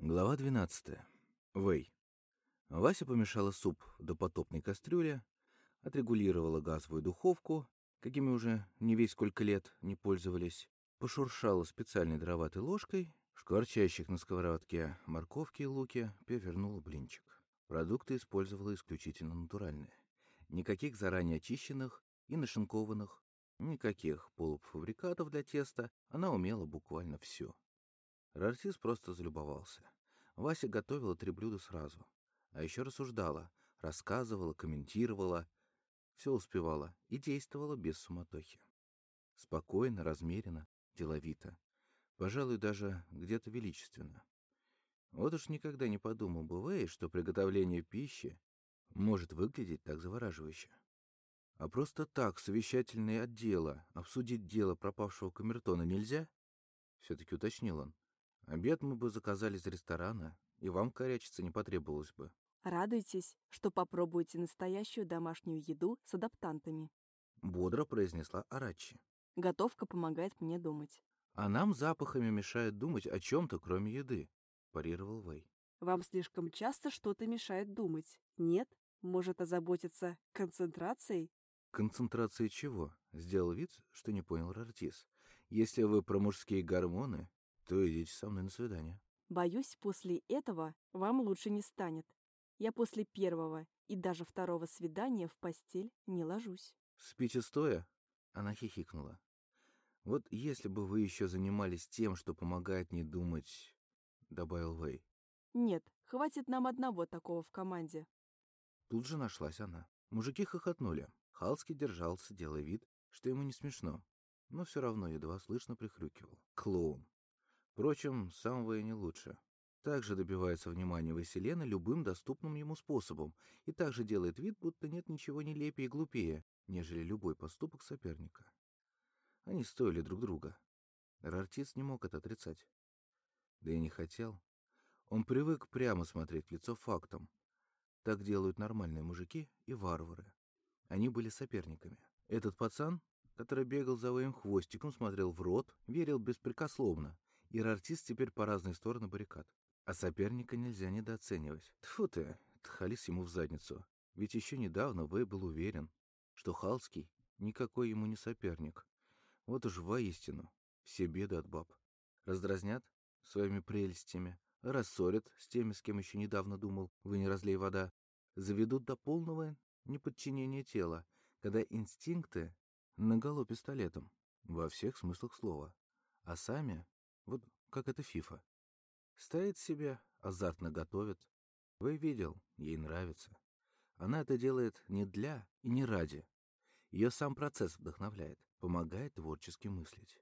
Глава 12. Вэй. Вася помешала суп до потопной кастрюли, отрегулировала газовую духовку, какими уже не весь сколько лет не пользовались, пошуршала специальной дроватой ложкой, шкварчащих на сковородке морковки и луки, перевернула блинчик. Продукты использовала исключительно натуральные. Никаких заранее очищенных и нашинкованных, никаких полуфабрикатов для теста, она умела буквально все. Рартис просто залюбовался. Вася готовила три блюда сразу. А еще рассуждала, рассказывала, комментировала. Все успевала и действовала без суматохи. Спокойно, размеренно, деловито. Пожалуй, даже где-то величественно. Вот уж никогда не подумал бы Вэй, что приготовление пищи может выглядеть так завораживающе. А просто так, совещательное отдела, обсудить дело пропавшего камертона нельзя? Все-таки уточнил он. Обед мы бы заказали из ресторана, и вам корячиться не потребовалось бы. Радуйтесь, что попробуете настоящую домашнюю еду с адаптантами. Бодро произнесла Арачи. Готовка помогает мне думать. А нам запахами мешает думать о чем-то, кроме еды, парировал Вэй. Вам слишком часто что-то мешает думать. Нет? Может озаботиться концентрацией? Концентрацией чего? Сделал вид, что не понял Рартис. Если вы про мужские гормоны, то идите со мной на свидание. Боюсь, после этого вам лучше не станет. Я после первого и даже второго свидания в постель не ложусь. Спите стоя? Она хихикнула. Вот если бы вы еще занимались тем, что помогает не думать, добавил Вэй. Нет, хватит нам одного такого в команде. Тут же нашлась она. Мужики хохотнули. Халский держался, делая вид, что ему не смешно, но все равно едва слышно прихрюкивал. Клоун. Впрочем, сам Вэй не лучше. Также добивается внимания Василена любым доступным ему способом и также делает вид, будто нет ничего нелепее и глупее, нежели любой поступок соперника. Они стоили друг друга. Рартиц не мог это отрицать. Да и не хотел. Он привык прямо смотреть в лицо фактам. Так делают нормальные мужики и варвары. Они были соперниками. Этот пацан, который бегал за Вэем хвостиком, смотрел в рот, верил беспрекословно, и артист теперь по разные стороны баррикад. А соперника нельзя недооценивать. Тьфу ты, тхалис ему в задницу. Ведь еще недавно Вэй был уверен, что Халский никакой ему не соперник. Вот уж воистину, все беды от баб. Раздразнят своими прелестями, рассорят с теми, с кем еще недавно думал, вы не разлей вода, заведут до полного неподчинения тела, когда инстинкты наголо пистолетом, во всех смыслах слова, а сами как это фифа. Стоит себе, азартно готовит. Вы видел, ей нравится. Она это делает не для и не ради. Ее сам процесс вдохновляет, помогает творчески мыслить.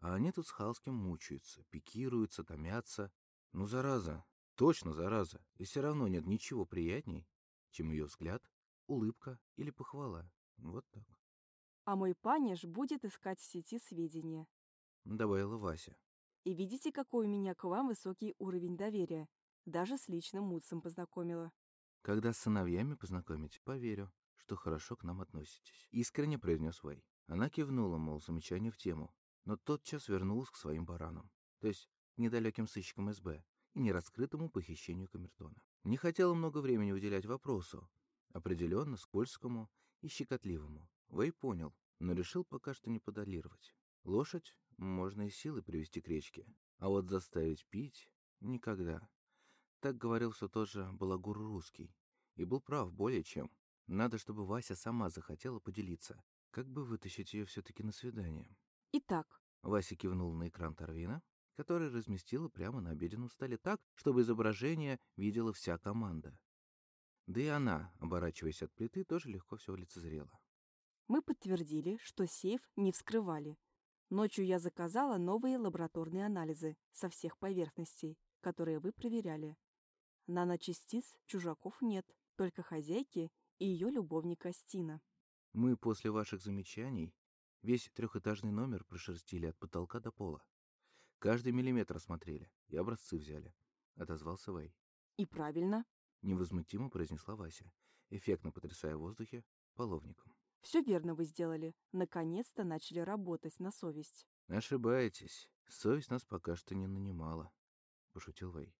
А они тут с Халским мучаются, пикируются, томятся. Ну, зараза, точно зараза. И все равно нет ничего приятней, чем ее взгляд, улыбка или похвала. Вот так. А мой паниш будет искать в сети сведения. Добавила Вася. И видите, какой у меня к вам высокий уровень доверия. Даже с личным Муцем познакомила. Когда с сыновьями познакомить, поверю, что хорошо к нам относитесь. Искренне произнес Вэй. Она кивнула, мол, замечание в тему, но тотчас вернулась к своим баранам, то есть недалеким сыщикам СБ и нераскрытому похищению камертона. Не хотела много времени уделять вопросу, определенно скользкому и щекотливому. Вэй понял, но решил пока что не подолировать. Лошадь можно и силой привести к речке, а вот заставить пить — никогда. Так говорил все тот же балагур русский. И был прав более чем. Надо, чтобы Вася сама захотела поделиться. Как бы вытащить ее все-таки на свидание? Итак, Вася кивнул на экран Тарвина, который разместила прямо на обеденном столе так, чтобы изображение видела вся команда. Да и она, оборачиваясь от плиты, тоже легко все лицезрела. мы подтвердили, что сейф не вскрывали. Ночью я заказала новые лабораторные анализы со всех поверхностей, которые вы проверяли. Наночастиц чужаков нет, только хозяйки и ее любовника Стина. Мы после ваших замечаний весь трехэтажный номер прошерстили от потолка до пола. Каждый миллиметр осмотрели и образцы взяли, — отозвался Вэй. И правильно. Невозмутимо произнесла Вася, эффектно потрясая в воздухе половником. Все верно вы сделали. Наконец-то начали работать на совесть. Ошибаетесь. Совесть нас пока что не нанимала, — пошутил Вэй.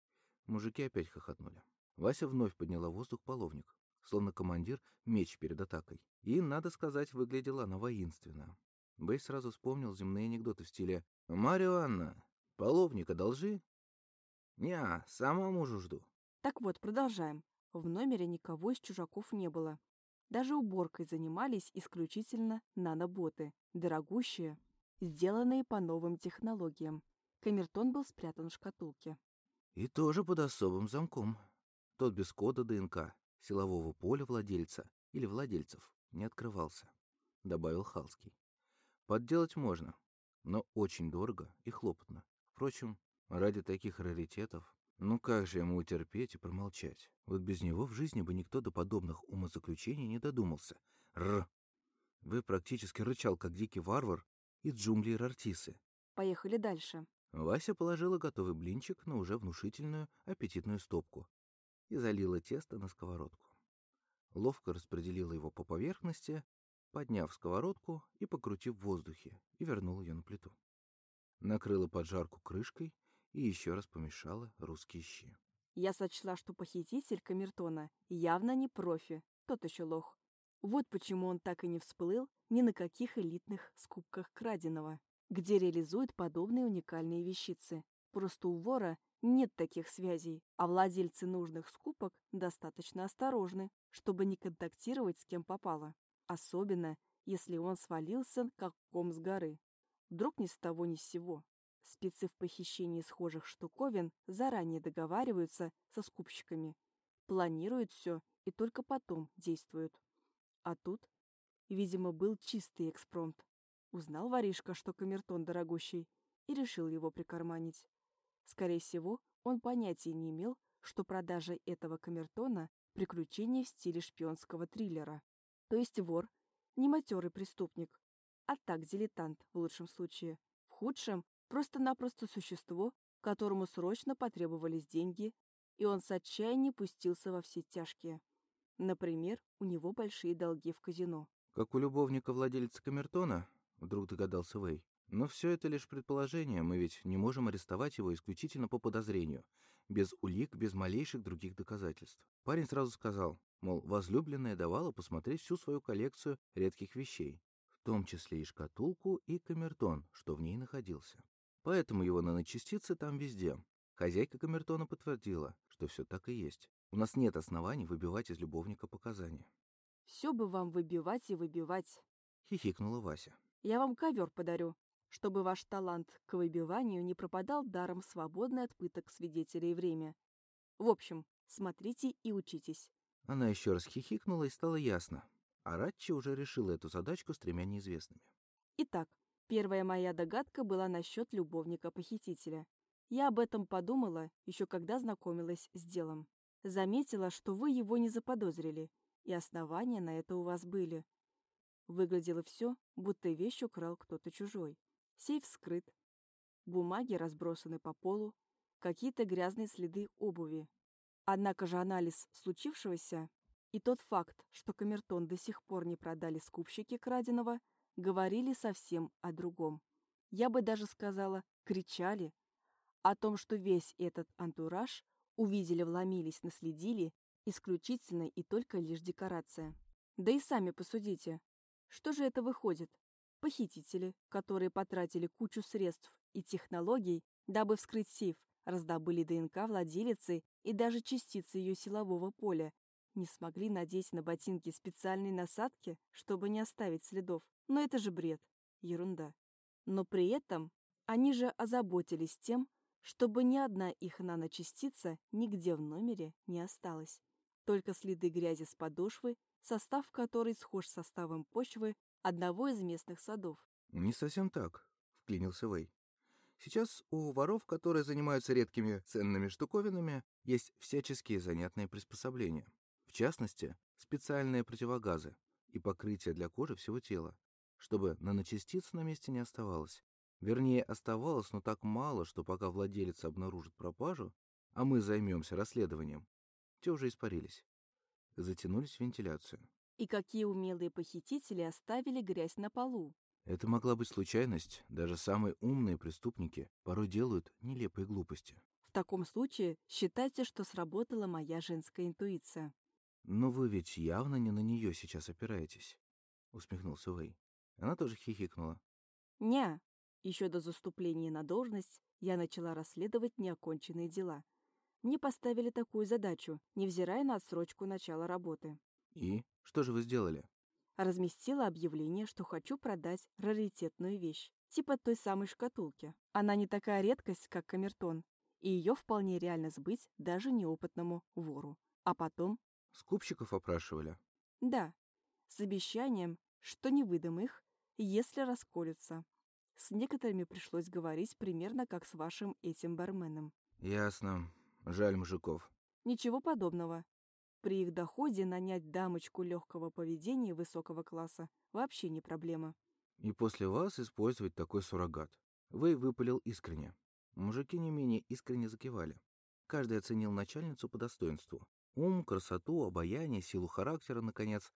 Мужики опять хохотнули. Вася вновь подняла в воздух половник, словно командир меч перед атакой. И, надо сказать, выглядела она воинственно. Бэй сразу вспомнил земные анекдоты в стиле «Марья Анна, половника должи?» «Не, сама мужу жду». Так вот, продолжаем. В номере никого из чужаков не было. Даже уборкой занимались исключительно наноботы, дорогущие, сделанные по новым технологиям. Камертон был спрятан в шкатулке. И тоже под особым замком. Тот без кода ДНК, силового поля владельца или владельцев не открывался, добавил Халский. Подделать можно, но очень дорого и хлопотно. Впрочем, ради таких раритетов ну как же ему утерпеть и промолчать? Вот без него в жизни бы никто до подобных умозаключений не додумался. Р. Вы практически рычал, как дикий варвар из джунглей Рартисы. Поехали дальше. Вася положила готовый блинчик на уже внушительную аппетитную стопку и залила тесто на сковородку. Ловко распределила его по поверхности, подняв сковородку и покрутив в воздухе, и вернула ее на плиту. Накрыла поджарку крышкой и еще раз помешала русские щи. Я сочла, что похититель камертона явно не профи, тот еще лох. Вот почему он так и не всплыл ни на каких элитных скупках краденого, где реализуют подобные уникальные вещицы. Просто у вора нет таких связей, а владельцы нужных скупок достаточно осторожны, чтобы не контактировать с кем попало. Особенно, если он свалился как ком с горы. Вдруг ни с того ни с сего. Спецы в похищении схожих штуковин заранее договариваются со скупщиками, планируют все и только потом действуют. А тут, видимо, был чистый экспромт. Узнал воришка, что камертон дорогущий, и решил его прикарманить. Скорее всего, он понятия не имел, что продажа этого камертона – приключение в стиле шпионского триллера. То есть вор, не матерый преступник, а так дилетант в лучшем случае. В худшем Просто-напросто существо, которому срочно потребовались деньги, и он с отчаяния пустился во все тяжкие. Например, у него большие долги в казино. «Как у любовника владельца камертона?» — вдруг догадался Вэй. «Но все это лишь предположение, мы ведь не можем арестовать его исключительно по подозрению, без улик, без малейших других доказательств». Парень сразу сказал, мол, возлюбленная давала посмотреть всю свою коллекцию редких вещей, в том числе и шкатулку, и камертон, что в ней находился. Поэтому его наночастицы там везде. Хозяйка камертона подтвердила, что все так и есть. У нас нет оснований выбивать из любовника показания. «Все бы вам выбивать и выбивать», — хихикнула Вася. «Я вам ковер подарю, чтобы ваш талант к выбиванию не пропадал даром свободное от пыток свидетелей время. В общем, смотрите и учитесь». Она еще раз хихикнула, и стало ясно. А Ратчи уже решила эту задачку с тремя неизвестными. Итак, Первая моя догадка была насчет любовника-похитителя. Я об этом подумала, еще когда знакомилась с делом. Заметила, что вы его не заподозрили, и основания на это у вас были. Выглядело все, будто вещь украл кто-то чужой. Сейф скрыт, бумаги разбросаны по полу, какие-то грязные следы обуви. Однако же анализ случившегося и тот факт, что камертон до сих пор не продали скупщики краденого, говорили совсем о другом. Я бы даже сказала, кричали о том, что весь этот антураж увидели, вломились, наследили, исключительно и только лишь декорация. Да и сами посудите. Что же это выходит? Похитители, которые потратили кучу средств и технологий, дабы вскрыть сейф, раздобыли ДНК владелицы и даже частицы ее силового поля, не смогли надеть на ботинки специальные насадки, чтобы не оставить следов. Но это же бред. Ерунда. Но при этом они же озаботились тем, чтобы ни одна их наночастица нигде в номере не осталась. Только следы грязи с подошвы, состав которой схож с составом почвы одного из местных садов. «Не совсем так», — вклинился Вэй. «Сейчас у воров, которые занимаются редкими ценными штуковинами, есть всяческие занятные приспособления. В частности, специальные противогазы и покрытие для кожи всего тела, чтобы наночастиц на месте не оставалось. Вернее, оставалось, но так мало, что пока владелец обнаружит пропажу, а мы займемся расследованием, те уже испарились. Затянулись в вентиляцию. И какие умелые похитители оставили грязь на полу? Это могла быть случайность. Даже самые умные преступники порой делают нелепые глупости. В таком случае считайте, что сработала моя женская интуиция. «Но вы ведь явно не на нее сейчас опираетесь», — усмехнулся Вэй. Она тоже хихикнула. «Не, еще до заступления на должность я начала расследовать неоконченные дела. Мне поставили такую задачу, невзирая на отсрочку начала работы. «И? Что же вы сделали?» Разместила объявление, что хочу продать раритетную вещь, типа той самой шкатулки. Она не такая редкость, как камертон, и ее вполне реально сбыть даже неопытному вору. А потом... Скупщиков опрашивали? Да, с обещанием, что не выдам их, если расколются. С некоторыми пришлось говорить примерно как с вашим этим барменом. Ясно. Жаль мужиков. Ничего подобного. При их доходе нанять дамочку легкого поведения высокого класса вообще не проблема. И после вас использовать такой суррогат. Вы выпалил искренне. Мужики не менее искренне закивали. Каждый оценил начальницу по достоинству. Ум, красоту, обаяние, силу характера, наконец.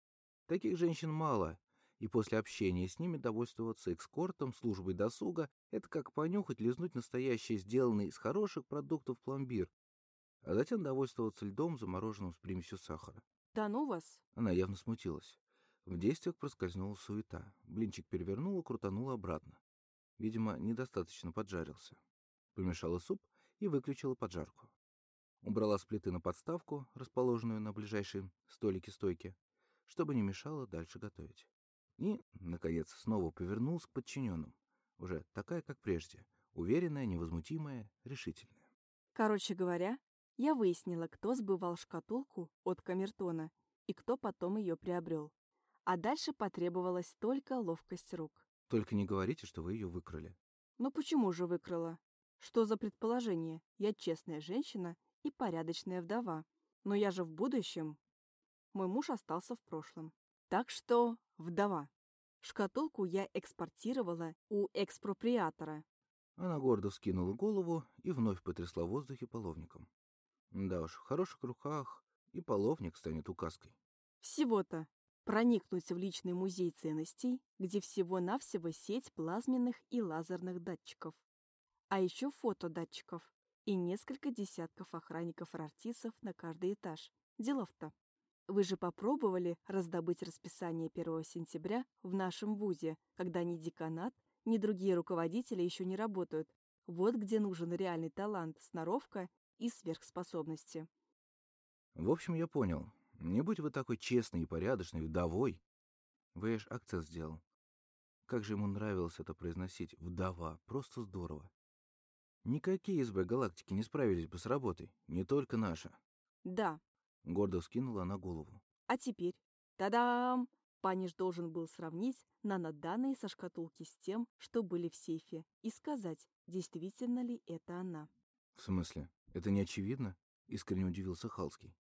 Таких женщин мало, и после общения с ними довольствоваться экскортом, службой досуга — это как понюхать, лизнуть настоящий, сделанный из хороших продуктов пломбир, а затем довольствоваться льдом, замороженным с примесью сахара. «Да ну вас!» Она явно смутилась. В действиях проскользнула суета. Блинчик перевернула, крутанула обратно. Видимо, недостаточно поджарился. Помешала суп и выключила поджарку. Убрала с плиты на подставку, расположенную на ближайшем столике стойки, чтобы не мешало дальше готовить. И, наконец, снова повернулся к подчиненным. Уже такая, как прежде. Уверенная, невозмутимая, решительная. Короче говоря, я выяснила, кто сбывал шкатулку от камертона и кто потом ее приобрел. А дальше потребовалась только ловкость рук. Только не говорите, что вы ее выкрали. Ну почему же выкрала? Что за предположение? Я честная женщина и порядочная вдова. Но я же в будущем. Мой муж остался в прошлом. Так что вдова. Шкатулку я экспортировала у экспроприатора. Она гордо вскинула голову и вновь потрясла в воздухе половником. Да уж, в хороших руках и половник станет указкой. Всего-то проникнуть в личный музей ценностей, где всего-навсего сеть плазменных и лазерных датчиков. А еще фотодатчиков и несколько десятков охранников-артистов на каждый этаж. Делов-то. Вы же попробовали раздобыть расписание 1 сентября в нашем ВУЗе, когда ни деканат, ни другие руководители еще не работают. Вот где нужен реальный талант, сноровка и сверхспособности. В общем, я понял. Не будь вы такой честной и порядочной, вдовой. Вэш акцент сделал. Как же ему нравилось это произносить. Вдова. Просто здорово. Никакие СБ галактики не справились бы с работой. Не только наша. Да, Гордо вскинула она голову. А теперь, та-дам! Паниш должен был сравнить наноданные со шкатулки с тем, что были в сейфе, и сказать, действительно ли это она. В смысле? Это не очевидно? Искренне удивился Халский.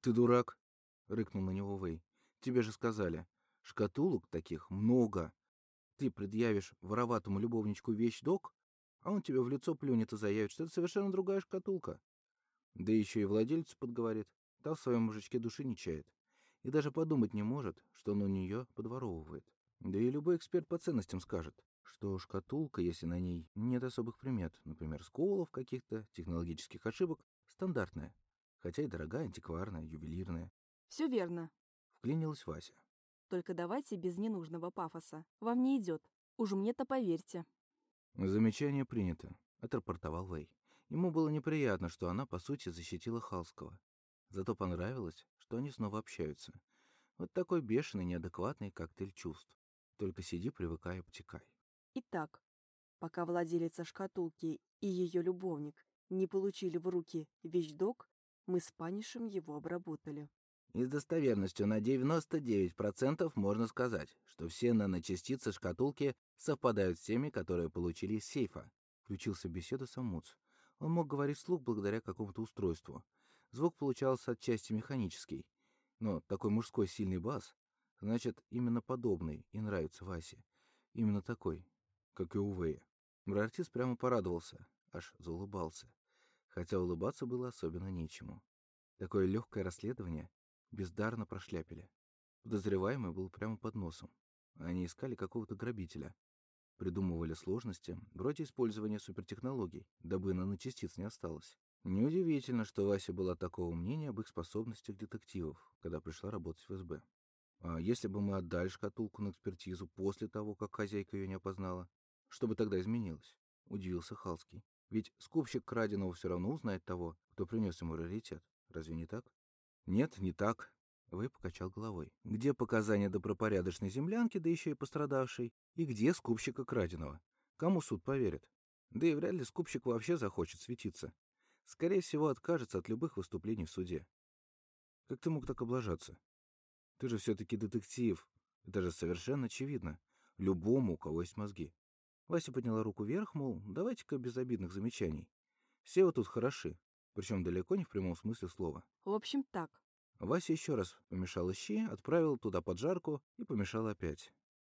Ты дурак? Рыкнул на него Вэй. Тебе же сказали, шкатулок таких много. Ты предъявишь вороватому любовничку вещь-док, а он тебе в лицо плюнет и заявит, что это совершенно другая шкатулка. Да еще и владельцу подговорит. Та в своем мужичке души не чает. И даже подумать не может, что он у нее подворовывает. Да и любой эксперт по ценностям скажет, что шкатулка, если на ней нет особых примет, например, сколов каких-то, технологических ошибок, стандартная. Хотя и дорогая, антикварная, ювелирная. Все верно. Вклинилась Вася. Только давайте без ненужного пафоса. Вам не идет. Уж мне-то поверьте. Замечание принято, отрапортовал Вэй. Ему было неприятно, что она, по сути, защитила Халского. Зато понравилось, что они снова общаются. Вот такой бешеный, неадекватный коктейль чувств. Только сиди, привыкай, обтекай. Итак, пока владелица шкатулки и ее любовник не получили в руки вещдок, мы с Панишем его обработали. И с достоверностью на 99% можно сказать, что все наночастицы шкатулки совпадают с теми, которые получили из сейфа. Включился в беседу Самуц. Он мог говорить вслух благодаря какому-то устройству. Звук получался отчасти механический, но такой мужской сильный бас, значит, именно подобный и нравится Васе. Именно такой, как и у Вэя. Братец прямо порадовался, аж заулыбался. Хотя улыбаться было особенно нечему. Такое легкое расследование бездарно прошляпили. Подозреваемый был прямо под носом. Они искали какого-то грабителя. Придумывали сложности, вроде использования супертехнологий, дабы наночастиц не осталось. Неудивительно, что Вася была такого мнения об их способностях детективов, когда пришла работать в СБ. А если бы мы отдали шкатулку на экспертизу после того, как хозяйка ее не опознала, что бы тогда изменилось? Удивился Халский. Ведь скупщик краденого все равно узнает того, кто принес ему раритет. Разве не так? Нет, не так. Вэй покачал головой. Где показания добропорядочной землянки, да еще и пострадавшей? И где скупщика краденого? Кому суд поверит? Да и вряд ли скупщик вообще захочет светиться. Скорее всего, откажется от любых выступлений в суде. Как ты мог так облажаться? Ты же все-таки детектив. Это же совершенно очевидно. Любому, у кого есть мозги. Вася подняла руку вверх, мол, давайте-ка без обидных замечаний. Все вы тут хороши, причем далеко не в прямом смысле слова. В общем, так. Вася еще раз помешала щи, отправила туда поджарку и помешала опять.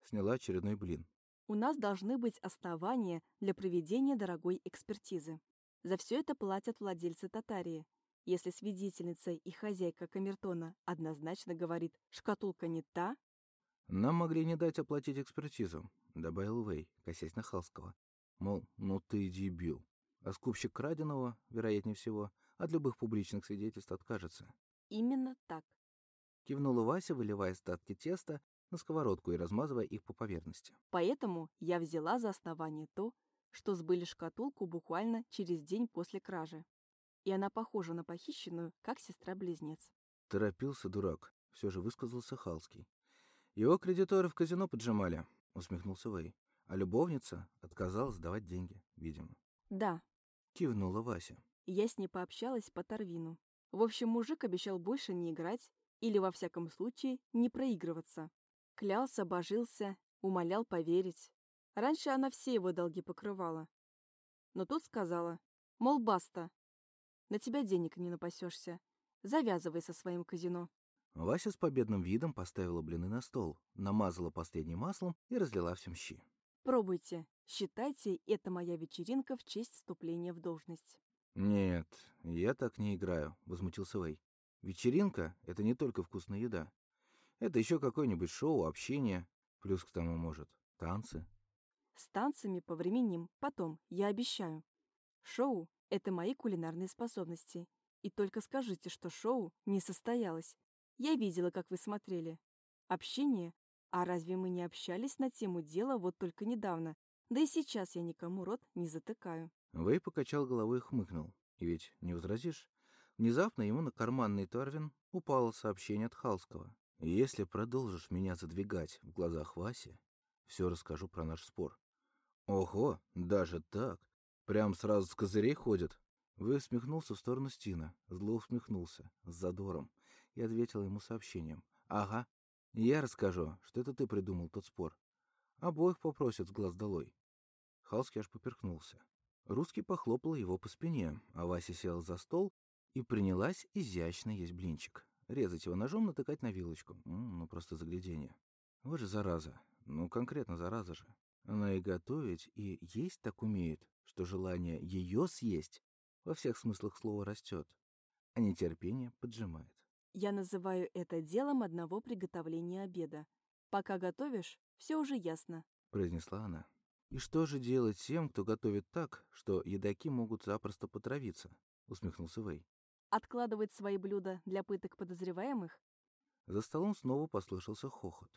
Сняла очередной блин. У нас должны быть основания для проведения дорогой экспертизы. За все это платят владельцы Татарии. Если свидетельница и хозяйка камертона однозначно говорит «шкатулка не та», «Нам могли не дать оплатить экспертизу», — добавил Вэй, косясь на Халского. Мол, ну ты дебил. А скупщик краденого, вероятнее всего, от любых публичных свидетельств откажется. именно так. Кивнула Вася, выливая остатки теста на сковородку и размазывая их по поверхности. Поэтому я взяла за основание то, что сбыли шкатулку буквально через день после кражи. И она похожа на похищенную, как сестра-близнец. Торопился дурак, все же высказался Халский. Его кредиторы в казино поджимали, усмехнулся Вэй. А любовница отказалась давать деньги, видимо. Да, Кивнула Вася. я с ней пообщалась по Тарвину. В общем, мужик обещал больше не играть или, во всяком случае, не проигрываться. Клялся, божился, умолял поверить. Раньше она все его долги покрывала. Но тут сказала, мол, баста, на тебя денег не напасешься. Завязывай со своим казино. Вася с победным видом поставила блины на стол, намазала последним маслом и разлила всем щи. Пробуйте. Считайте, это моя вечеринка в честь вступления в должность. «Нет, я так не играю», — возмутился Вэй. «Вечеринка — это не только вкусная еда. Это еще какое-нибудь шоу, общение, плюс к тому, может, танцы». С танцами повременим потом, я обещаю. Шоу — это мои кулинарные способности. И только скажите, что шоу не состоялось. Я видела, как вы смотрели. Общение? А разве мы не общались на тему дела вот только недавно? Да и сейчас я никому рот не затыкаю. Вэй покачал головой и хмыкнул. И ведь не возразишь. Внезапно ему на карманный Тарвин упало сообщение от Халского. «Если продолжишь меня задвигать в глазах Васи, все расскажу про наш спор». «Ого, даже так? Прям сразу с козырей ходит?» Вэй усмехнулся в сторону Стина, зло усмехнулся, с задором, и ответил ему сообщением. «Ага, я расскажу, что это ты придумал тот спор. Обоих попросят с глаз долой». Халский аж поперхнулся. Русский похлопал его по спине, а Вася села за стол и принялась изящно есть блинчик. Резать его ножом, натыкать на вилочку. Ну, просто заглядение. Вот же зараза. Ну, конкретно зараза же. Она и готовить, и есть так умеет, что желание ее съесть во всех смыслах слова растет, а нетерпение поджимает. Я называю это делом одного приготовления обеда. Пока готовишь, все уже ясно. произнесла она. «И что же делать тем, кто готовит так, что едоки могут запросто потравиться?» — усмехнулся Вэй. Откладывать свои блюда для пыток подозреваемых? За столом снова послышался хохот.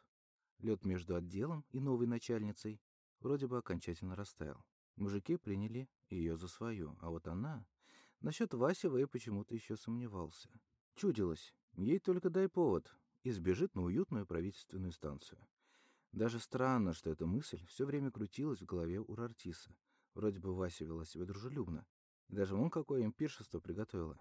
Лед между отделом и новой начальницей вроде бы окончательно растаял. Мужики приняли ее за свою, а вот она... Насчет Васи Вэй почему-то еще сомневался. Чудилось, ей только дай повод, и сбежит на уютную правительственную станцию. Даже странно, что эта мысль все время крутилась в голове у Рартиса. Вроде бы Вася вела себя дружелюбно. И даже вон какое им пиршество приготовила.